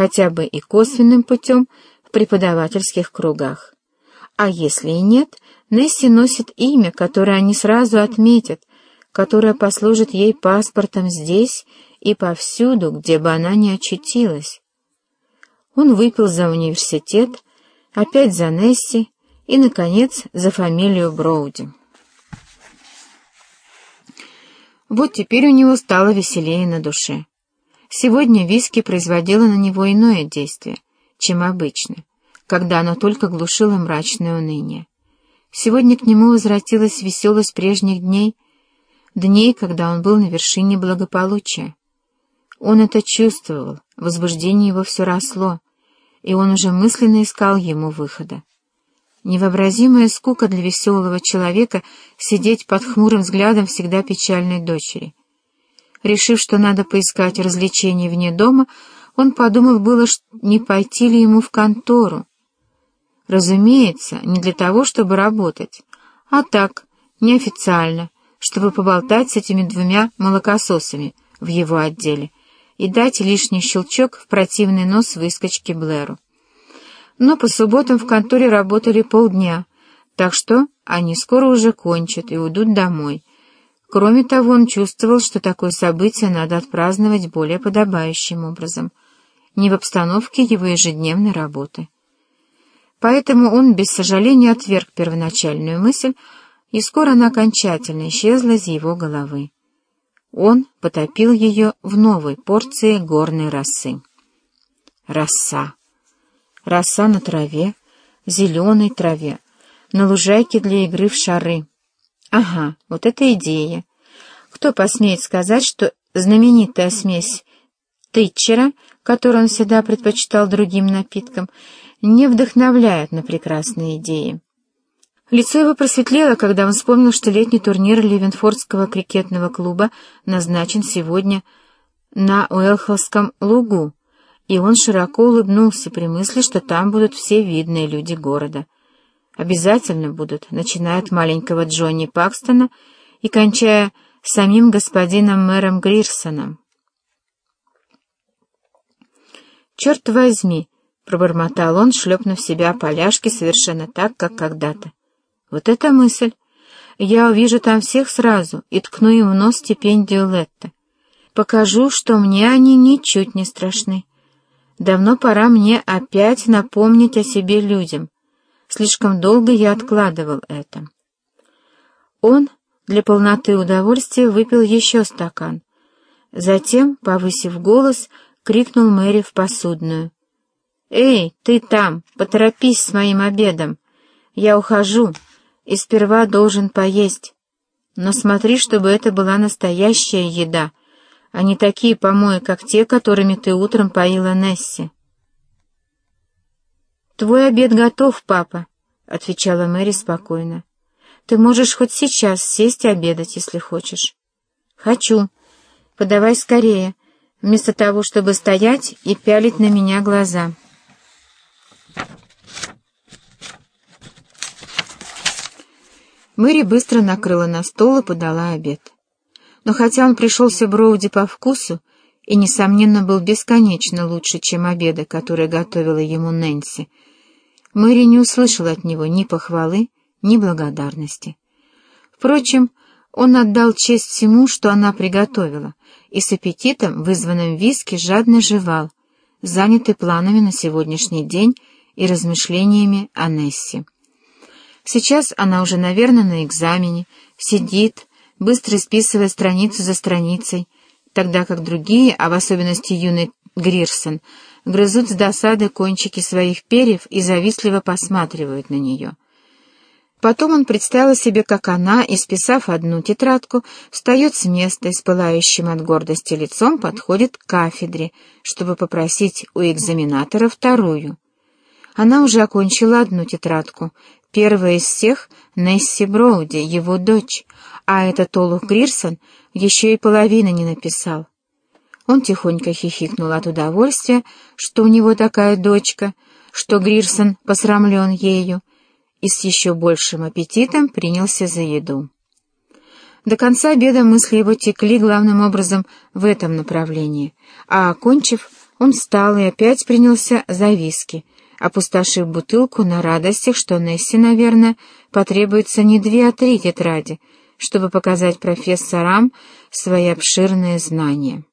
хотя бы и косвенным путем в преподавательских кругах. А если и нет, Несси носит имя, которое они сразу отметят, которое послужит ей паспортом здесь и повсюду, где бы она ни очутилась. Он выпил за университет, опять за Несси и, наконец, за фамилию Броуди. Вот теперь у него стало веселее на душе. Сегодня виски производило на него иное действие, чем обычно, когда оно только глушило мрачное уныние. Сегодня к нему возвратилась веселость прежних дней, дней, когда он был на вершине благополучия. Он это чувствовал, возбуждение его все росло, и он уже мысленно искал ему выхода. Невообразимая скука для веселого человека сидеть под хмурым взглядом всегда печальной дочери. Решив, что надо поискать развлечений вне дома, он подумал было, не пойти ли ему в контору. Разумеется, не для того, чтобы работать, а так, неофициально, чтобы поболтать с этими двумя молокососами в его отделе и дать лишний щелчок в противный нос выскочке Блэру но по субботам в конторе работали полдня, так что они скоро уже кончат и уйдут домой. Кроме того, он чувствовал, что такое событие надо отпраздновать более подобающим образом, не в обстановке его ежедневной работы. Поэтому он без сожаления отверг первоначальную мысль, и скоро она окончательно исчезла из его головы. Он потопил ее в новой порции горной росы. Роса роса на траве, зеленой траве, на лужайке для игры в шары. Ага, вот это идея. Кто посмеет сказать, что знаменитая смесь Титчера, которую он всегда предпочитал другим напиткам, не вдохновляет на прекрасные идеи? Лицо его просветлело, когда он вспомнил, что летний турнир Ливенфордского крикетного клуба назначен сегодня на Уэлхолском лугу, и он широко улыбнулся при мысли, что там будут все видные люди города. Обязательно будут, начиная от маленького Джонни Пакстона и кончая самим господином мэром Грирсоном. «Черт возьми!» — пробормотал он, шлепнув себя поляшки совершенно так, как когда-то. «Вот эта мысль! Я увижу там всех сразу и ткну им в нос стипендию Летта. Покажу, что мне они ничуть не страшны». Давно пора мне опять напомнить о себе людям. Слишком долго я откладывал это. Он для полноты удовольствия выпил еще стакан. Затем, повысив голос, крикнул Мэри в посудную. «Эй, ты там, поторопись с моим обедом. Я ухожу и сперва должен поесть. Но смотри, чтобы это была настоящая еда, а не такие помои, как те, которыми ты утром поила Несси. «Твой обед готов, папа», — отвечала Мэри спокойно. «Ты можешь хоть сейчас сесть и обедать, если хочешь». «Хочу. Подавай скорее, вместо того, чтобы стоять и пялить на меня глаза». Мэри быстро накрыла на стол и подала обед. Но хотя он пришелся Броуди по вкусу и, несомненно, был бесконечно лучше, чем обеды, которые готовила ему Нэнси, Мэри не услышала от него ни похвалы, ни благодарности. Впрочем, он отдал честь всему, что она приготовила, и с аппетитом, вызванным виски, жадно жевал, занятый планами на сегодняшний день и размышлениями о Несси. Сейчас она уже, наверное, на экзамене, сидит, быстро списывая страницу за страницей, тогда как другие, а в особенности юный Грирсон, грызут с досады кончики своих перьев и завистливо посматривают на нее. Потом он представил себе, как она, исписав одну тетрадку, встает с места и с пылающим от гордости лицом подходит к кафедре, чтобы попросить у экзаменатора вторую. Она уже окончила одну тетрадку, первая из всех — Несси Броуди, его дочь, а этот Олух Грирсон еще и половины не написал. Он тихонько хихикнул от удовольствия, что у него такая дочка, что Грирсон посрамлен ею, и с еще большим аппетитом принялся за еду. До конца обеда мысли его текли главным образом в этом направлении, а, окончив, Он встал и опять принялся за виски, опустошив бутылку на радостях, что Несси, наверное, потребуется не две, а три тетради, чтобы показать профессорам свои обширные знания.